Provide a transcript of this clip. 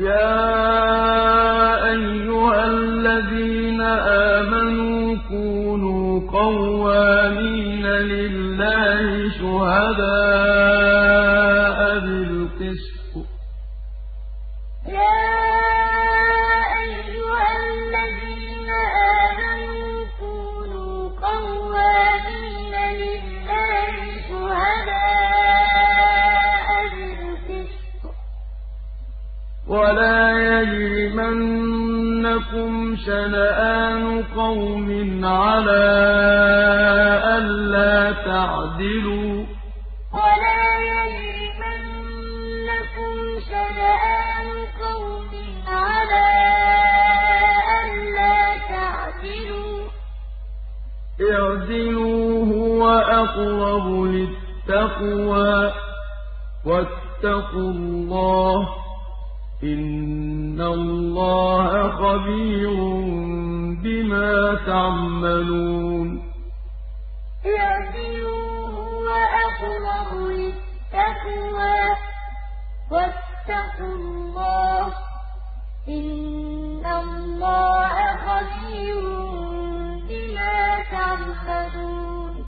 يَا أَيُّهَا الَّذِينَ آمَنُوا كُونُوا قَوَّامِينَ لِلَّهِ شُهَدَاءَ بِالْقِسْطِ ۖ. وَلَا يَجْرِمَنَّكُمْ شَنَآنُ قَوْمٍ عَلَىٰ أَلَّا تَعْدِلُوا ۚ. وَلَا يَجْرِمَنَّكُمْ شَنَآنُ قَوْمٍ عَلَىٰ أَلَّا تَعْدِلُوا ۚ. اعْدِلُوا هُوَ أَقْرَبُ لِلتَّقْوَىٰ ۖ وَاتَّقُوا اللَّهَ ۚ إِنَّ اللَّهَ خَبِيرٌ بِمَا تَعْمَلُونَ